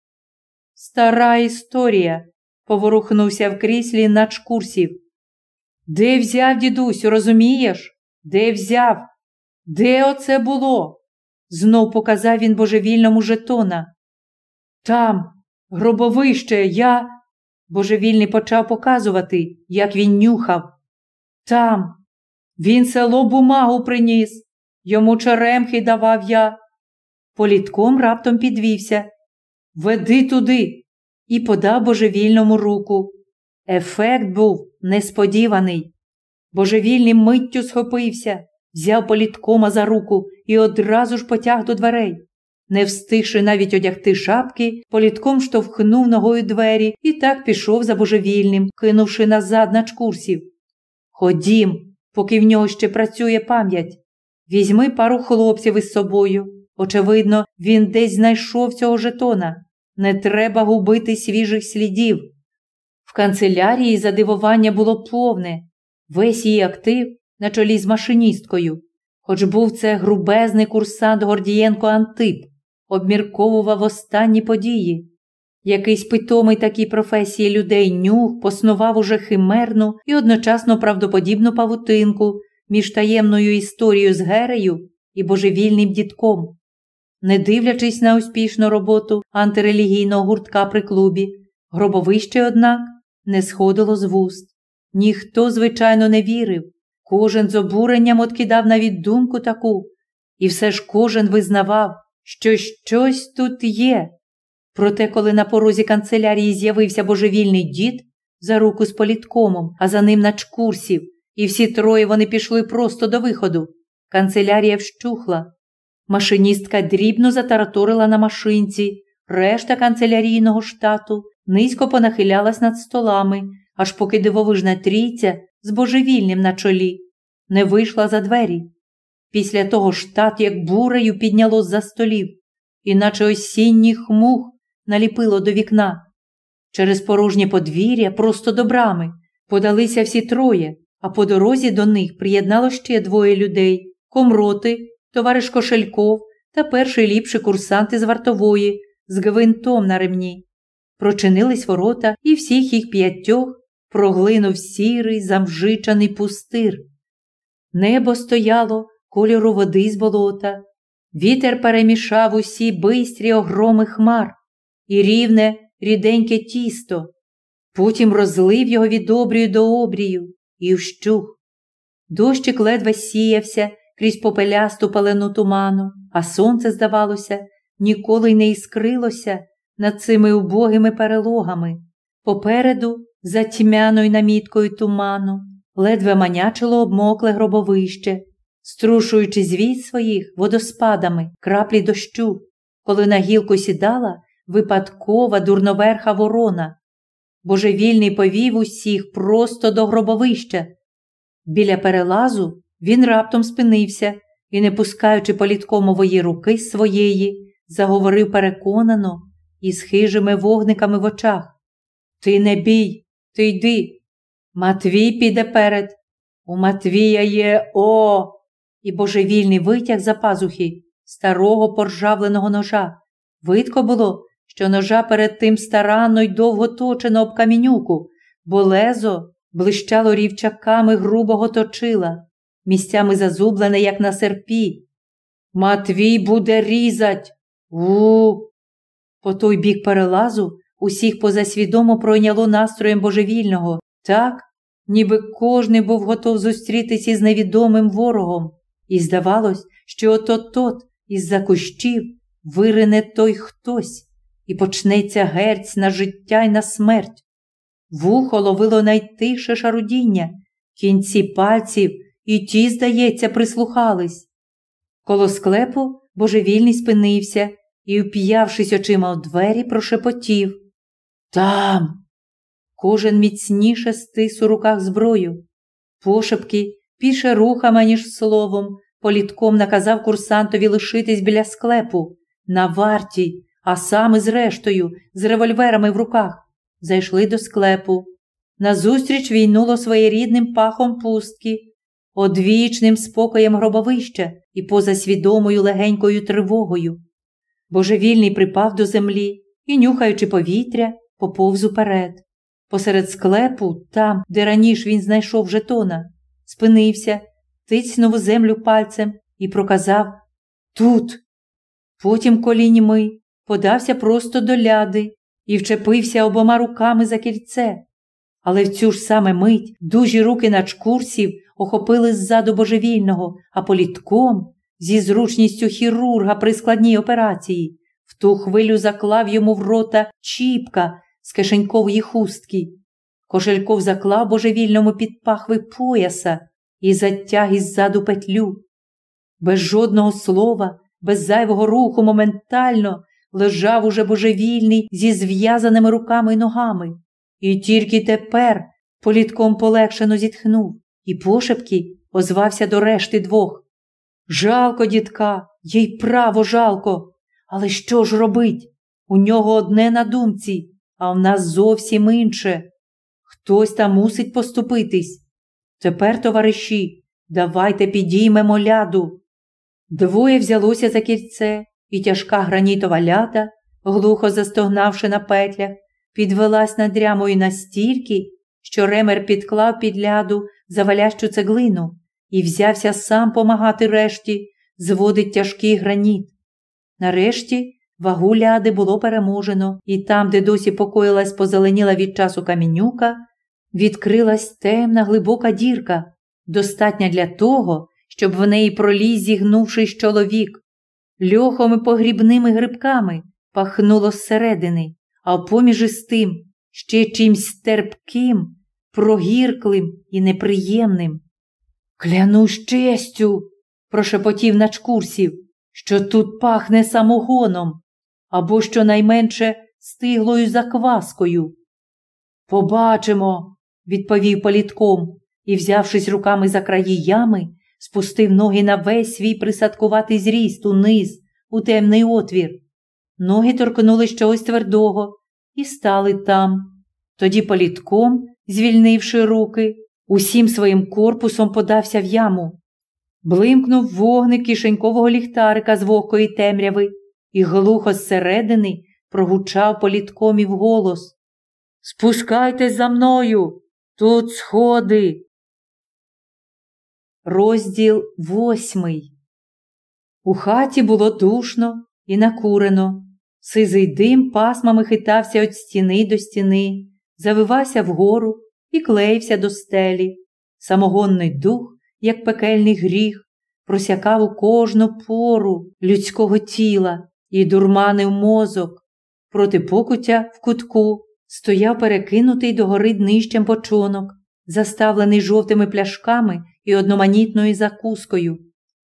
S1: Стара історія, поворухнувся в кріслі начкурсів. Де взяв дідусю, розумієш? Де взяв? Де оце було? Знов показав він божевільному жетона. Там, гробовище, я. Божевільний почав показувати, як він нюхав. Там. Він село бумагу приніс. Йому черемхи давав я. Політком раптом підвівся. Веди туди і подав божевільному руку. Ефект був несподіваний. Божевільний миттю схопився, взяв політкома за руку і одразу ж потяг до дверей. Не встигши навіть одягти шапки, політком штовхнув ногою двері і так пішов за божевільним, кинувши назад на чкурсів. Ходім, поки в нього ще працює пам'ять. Візьми пару хлопців із собою. Очевидно, він десь знайшов цього жетона. Не треба губити свіжих слідів. В канцелярії задивування було повне, весь її актив на чолі з машиністкою, хоч був це грубезний курсант Гордієнко Антип, обмірковував останні події. Якийсь питомий такій професії людей нюх поснував уже химерну і одночасно правдоподібну павутинку між таємною історією з Герею і божевільним дітком. Не дивлячись на успішну роботу антирелігійного гуртка при клубі, гробовище, однак, не сходило з вуст. Ніхто, звичайно, не вірив, кожен з обуренням откидав навіть думку таку, і все ж кожен визнавав, що щось тут є. Проте, коли на порозі канцелярії з'явився божевільний дід за руку з політкомом, а за ним начкурсів, і всі троє вони пішли просто до виходу, канцелярія вщухла. Машиністка дрібно затараторила на машинці, решта канцелярійного штату низько понахилялась над столами, аж поки дивовижна трійця з божевільним на чолі не вийшла за двері. Після того штат, як бурею підняло з за столів, іначе осінніх мух наліпило до вікна. Через порожнє подвір'я, просто до брами, подалися всі троє, а по дорозі до них приєднало ще двоє людей комроти, товариш Кошельков та перший ліпший курсант із вартової з гвинтом на ремні. Прочинились ворота, і всіх їх п'ятьох проглинув сірий, замжичаний пустир. Небо стояло кольору води з болота, вітер перемішав усі бистрі огроми хмар і рівне, ріденьке тісто, потім розлив його від обрію до обрію і вщух. Дощик ледве сіявся крізь попелясту палену туману, а сонце, здавалося, ніколи й не іскрилося над цими убогими перелогами. Попереду, за тьмяною наміткою туману, ледве манячило обмокле гробовище, струшуючи звіт своїх водоспадами краплі дощу, коли на гілку сідала випадкова дурноверха ворона. Божевільний повів усіх просто до гробовища. Біля перелазу він раптом спинився і, не пускаючи політкомової руки своєї, заговорив переконано і з хижими вогниками в очах. Ти не бій, ти йди. Матвій піде перед. У Матвія є о. І божевільний витяг за пазухи старого поржавленого ножа. Видко було, що ножа перед тим старанно й довго точено об камінюку, бо лезо блищало рівчаками грубого точила, місцями зазублене, як на серпі. Матвій буде різать. У. По той бік перелазу усіх позасвідомо пройняло настроєм божевільного, так, ніби кожний був готов зустрітися з невідомим ворогом, і здавалось, що ото тот із-за кущів вирине той хтось, і почнеться герць на життя й на смерть. Вухо ловило найтише шарудіння, кінці пальців і ті, здається, прислухались. Коло склепу божевільний спинився і, вп'явшись очима в двері, прошепотів. Там. Кожен міцніше стис у руках зброю. Пошепки, піше рухами, ніж словом, політком наказав курсантові лишитись біля склепу, на варті, а саме зрештою, з револьверами в руках, зайшли до склепу. Назустріч війнуло своєрідним пахом пустки, одвічним спокоєм гробовища і позасвідомою легенькою тривогою. Божевільний припав до землі і, нюхаючи повітря, поповз уперед. Посеред склепу, там, де раніше він знайшов жетона, спинився, тицьнув землю пальцем і проказав Тут. Потім коліньми подався просто до ляди і вчепився обома руками за кільце. Але в цю ж саме мить дужі руки начкурсів охопили ззаду божевільного, а політком, зі зручністю хірурга при складній операції, в ту хвилю заклав йому в рота чіпка з кишенькової хустки. Кошельков заклав божевільному під пахви пояса і затяг іззаду петлю. Без жодного слова, без зайвого руху моментально лежав уже божевільний зі зв'язаними руками й ногами. І тільки тепер політком полегшено зітхнув і пошепки озвався до решти двох. Жалко, дітка, їй право жалко. Але що ж робить? У нього одне на думці, а в нас зовсім інше. Хтось там мусить поступитись. Тепер, товариші, давайте підіймемо ляду. Двоє взялося за кільце, і тяжка гранітова ляда, глухо застогнавши на петлях, підвелась над дрямою настільки, що ремер підклав під ляду завалящу цеглину і взявся сам помагати решті, зводить тяжкий граніт. Нарешті вагу ляди було переможено, і там, де досі покоїлась позеленіла від часу камінюка, відкрилась темна глибока дірка, достатня для того, щоб в неї проліз, зігнувшись чоловік. Льохом і погрібними грибками пахнуло зсередини, а поміж із тим ще чимсь терпким, прогірклим і неприємним. Клянусь честю, прошепотів начкурсів, що тут пахне самогоном або щонайменше стиглою закваскою. Побачимо, відповів політком і, взявшись руками за краї ями, спустив ноги на весь свій присадкуватий зріст униз, у темний отвір. Ноги торкнули чогось твердого і стали там. Тоді політком, звільнивши руки, усім своїм корпусом подався в яму. Блимкнув вогник кишенькового ліхтарика з вогкої темряви і глухо зсередини прогучав політкомів голос. Спускайтесь за мною, тут сходи. Розділ восьмий. У хаті було душно і накурено. Сизий дим пасмами хитався від стіни до стіни, завивався вгору і клеївся до стелі. Самогонний дух, як пекельний гріх, просякав у кожну пору людського тіла і дурманив мозок. Проти покуття в кутку стояв перекинутий догори днищем почонок, заставлений жовтими пляшками і одноманітною закускою.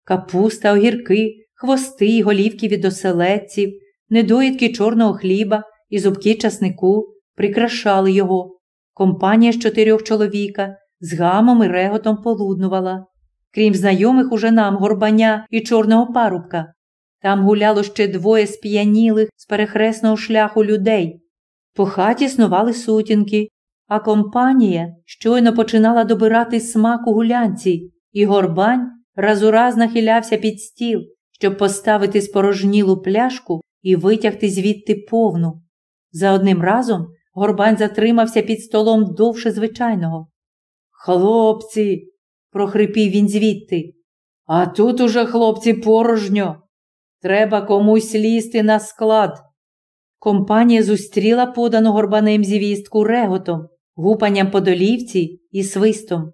S1: Капуста, огірки, хвости й голівки від оселедців, недоїдки чорного хліба і зубки часнику прикрашали його. Компанія з чотирьох чоловіка з гамом і реготом полуднувала. Крім знайомих уже нам горбаня і чорного парубка. Там гуляло ще двоє сп'янілих з перехресного шляху людей. По хаті снували сутінки, а компанія щойно починала добирати смак у гулянці, і горбань раз у раз нахилявся під стіл, щоб поставити спорожнілу пляшку і витягти звідти повну. За одним разом горбань затримався під столом довше звичайного. Хлопці, прохрипів він звідти, а тут уже, хлопці, порожньо. Треба комусь лізти на склад. Компанія зустріла подану горбанем зівістку реготом, гупанням по долівці і свистом.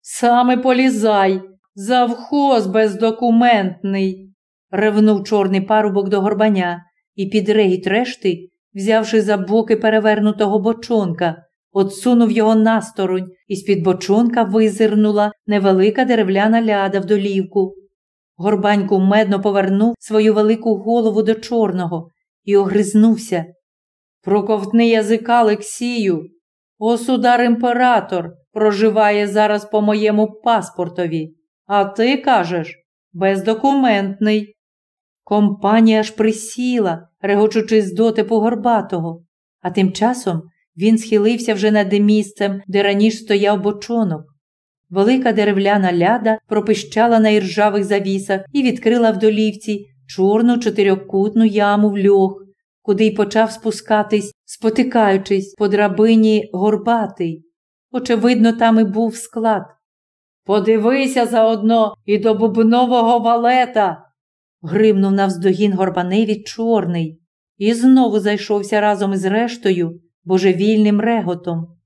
S1: Саме полізай, завхоз бездокументний, ревнув чорний парубок до горбаня і під регіт решти, взявши за боки перевернутого бочонка, отсунув його насторонь, і з-під бочонка визирнула невелика деревляна ляда в долівку. Горбанько медно повернув свою велику голову до чорного і огризнувся. Проковтни язика Олексію. Осудар імператор проживає зараз по моєму паспортові, а ти кажеш бездокументний. Компанія аж присіла, регочучи з дотипу горбатого, а тим часом він схилився вже над місцем, де раніше стояв бочонок. Велика деревляна ляда пропищала на іржавих завісах і відкрила в долівці чорну чотирьохкутну яму в льох, куди й почав спускатись, спотикаючись по драбині горбатий. Очевидно, там і був склад. Подивися заодно і до бубнового валета. гримнув навздогін горбаневі чорний, і знову зайшовся разом із рештою божевільним реготом.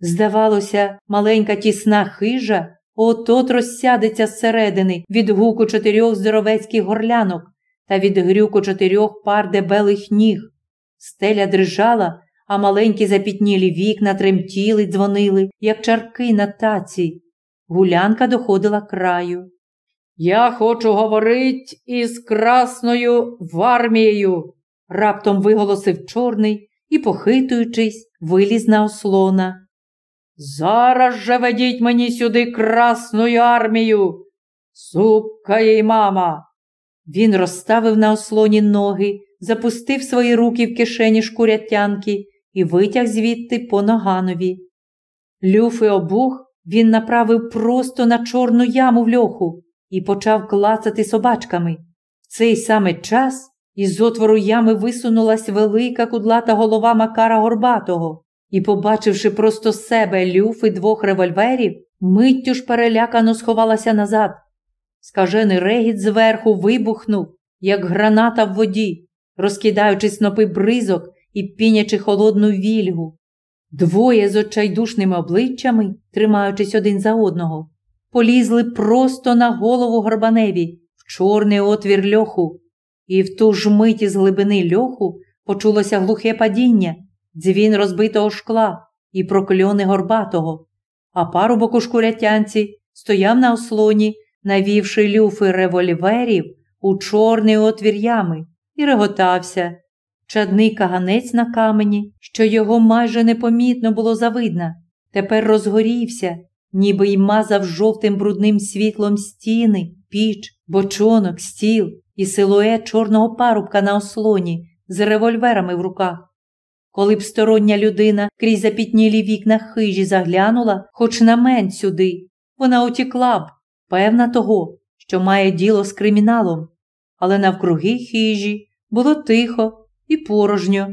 S1: Здавалося, маленька тісна хижа от-от розсядеться зсередини від гуку чотирьох здоровецьких горлянок та від грюку чотирьох пар дебелих ніг. Стеля дрижала, а маленькі запітнілі вікна тремтіли, дзвонили, як чарки на таці. Гулянка доходила краю. Я хочу говорить із красною вармією, раптом виголосив чорний і, похитуючись, виліз на ослона. Зараз же ведіть мені сюди Красну армію. Супка їй мама. Він розставив на ослоні ноги, запустив свої руки в кишені шкурятянки і витяг звідти по ноганові. Люфи обух він направив просто на чорну яму в льоху і почав клацати собачками. В цей самий час із отвору ями висунулась велика кудлата голова Макара Горбатого і, побачивши просто себе люфи двох револьверів, миттю ж перелякано сховалася назад. Скажений регіт зверху вибухнув, як граната в воді, розкидаючи снопи бризок і пінячи холодну вільгу. Двоє з очайдушними обличчями, тримаючись один за одного, полізли просто на голову горбаневі в чорний отвір льоху і в ту ж мить із глибини льоху почулося глухе падіння, дзвін розбитого шкла і прокльони горбатого, а парубок у шкурятянці стояв на ослоні, навівши люфи револьверів у чорний отвір ями, і реготався. Чадний каганець на камені, що його майже непомітно було завидно, тепер розгорівся, ніби й мазав жовтим брудним світлом стіни, піч, бочонок, стіл і силует чорного парубка на ослоні з револьверами в руках. Коли б стороння людина крізь запітнілі вікна хижі заглянула, хоч на мень сюди, вона утікла б, певна того, що має діло з криміналом. Але навкруги хижі було тихо і порожньо.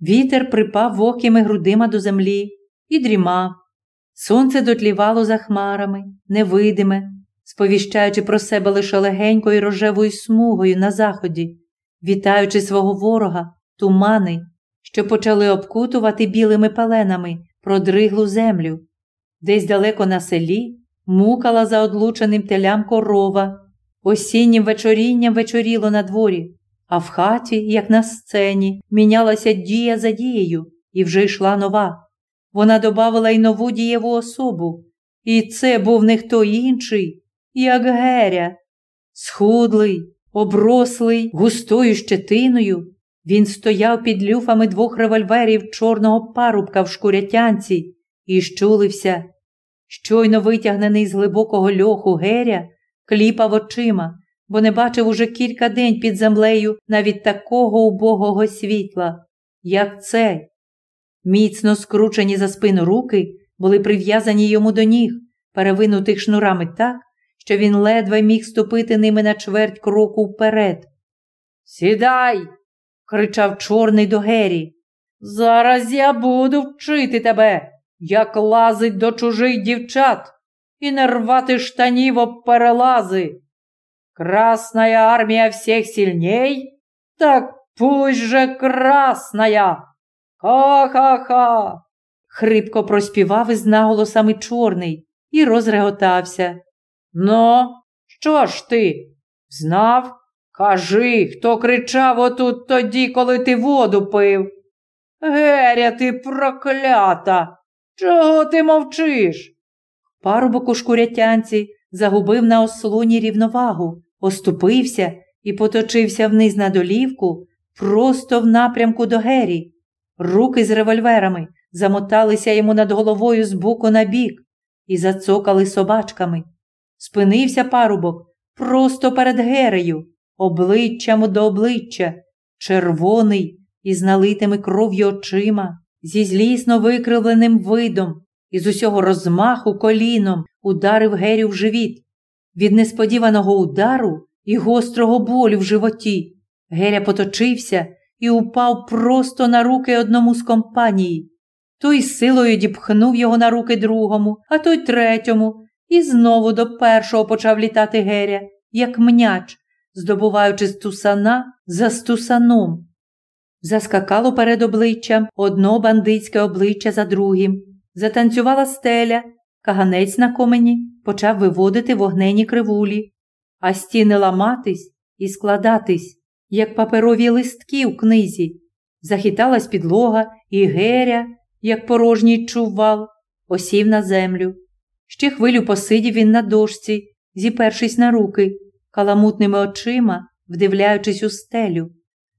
S1: Вітер припав вогкими грудима до землі і дрімав. Сонце дотлівало за хмарами, невидиме, сповіщаючи про себе лише легенькою рожевою смугою на заході, вітаючи свого ворога, тумани, що почали обкутувати білими паленами продриглу землю. Десь далеко на селі мукала за одлученим телям корова, осіннім вечорінням вечоріло на дворі, а в хаті, як на сцені, мінялася дія за дією, і вже йшла нова. Вона добавила й нову дієву особу, і це був не хто інший, як Геря, схудлий, оброслий, густою щетиною. Він стояв під люфами двох револьверів чорного парубка в шкурятянці і щулився. Щойно витягнений з глибокого льоху Геря, кліпав очима, бо не бачив уже кілька день під землею навіть такого убогого світла, як цей. Міцно скручені за спину руки були прив'язані йому до ніг, перевинутих шнурами так, що він ледве міг ступити ними на чверть кроку вперед. Сідай, кричав чорний до Гері. Зараз я буду вчити тебе, як лазить до чужих дівчат і не рвати штанів об перелази. Красная армія всіх сильней? Так пусть же красная! Ха-ха-ха! Хрипко проспівав із наголосами чорний і розреготався. Ну, що ж ти? Знав? Кажи, хто кричав отут тоді, коли ти воду пив? Геря, ти проклята! Чого ти мовчиш? Парубок у шкурятянці загубив на ослоні рівновагу, оступився і поточився вниз на долівку просто в напрямку до Гері. Руки з револьверами замоталися йому над головою з боку на бік і зацокали собачками. Спинився парубок просто перед Герею, обличчям до обличчя, червоний із налитими кров'ю очима, зі злісно викривленим видом і з усього розмаху коліном ударив Герю в живіт. Від несподіваного удару і гострого болю в животі Геря поточився і упав просто на руки одному з компанії. Той силою діпхнув його на руки другому, а той третьому, і знову до першого почав літати Геря, як м'яч, здобуваючи стусана за стусаном. Заскакало перед обличчям одно бандитське обличчя за другим. Затанцювала стеля, каганець на комені почав виводити вогнені кривулі, а стіни ламатись і складатись як паперові листки у книзі. Захиталась підлога і геря, як порожній чувал, осів на землю. Ще хвилю посидів він на дошці, зіпершись на руки, каламутними очима, вдивляючись у стелю.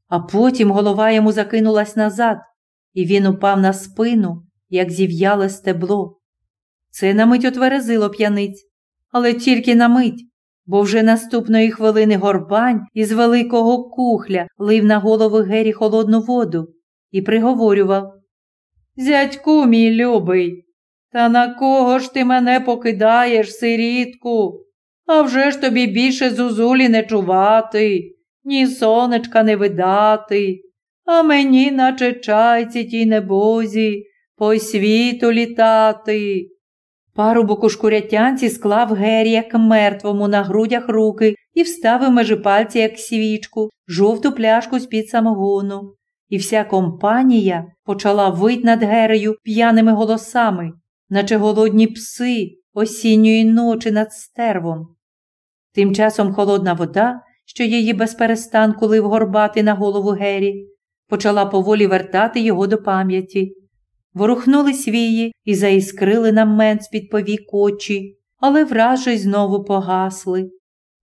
S1: А потім голова йому закинулась назад, і він упав на спину, як зів'яле стебло. Це на мить отверезило п'яниць, але тільки на мить, бо вже наступної хвилини горбань із великого кухля лив на голову Гері холодну воду і приговорював Зятьку, мій любий, та на кого ж ти мене покидаєш, сирітку? А вже ж тобі більше зузулі не чувати, ні сонечка не видати, а мені, наче чайці тій небозі, по світу літати. Парубок у шкурятянці склав Гері, як мертвому на грудях руки і вставив межі пальці, як свічку, жовту пляшку з-під самогону. І вся компанія почала вить над Герею п'яними голосами, наче голодні пси осінньої ночі над стервом. Тим часом холодна вода що її безперестанку лив горбати на голову Гері, почала поволі вертати його до пам'яті. Ворухнулись вії і заіскрили на мент з-під повік очі, але вражай знову погасли.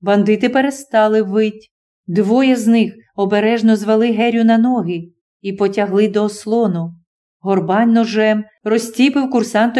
S1: Бандити перестали вить. Двоє з них обережно звели Герю на ноги і потягли до ослону. Горбань ножем розтіпив курсантові